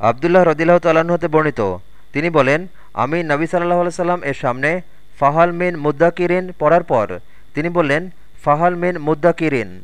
আবদুল্লাহ রদিল্লাহ তাল্লাহ্ন হতে বর্ণিত। তিনি বলেন, আমি নবী সাল্লাহ সাল্লাম এর সামনে ফাহাল মিন মুদ্দাকিরিন পড়ার পর, তিনি বললেন, ফাহাল মিন মুদ্দাকিরিন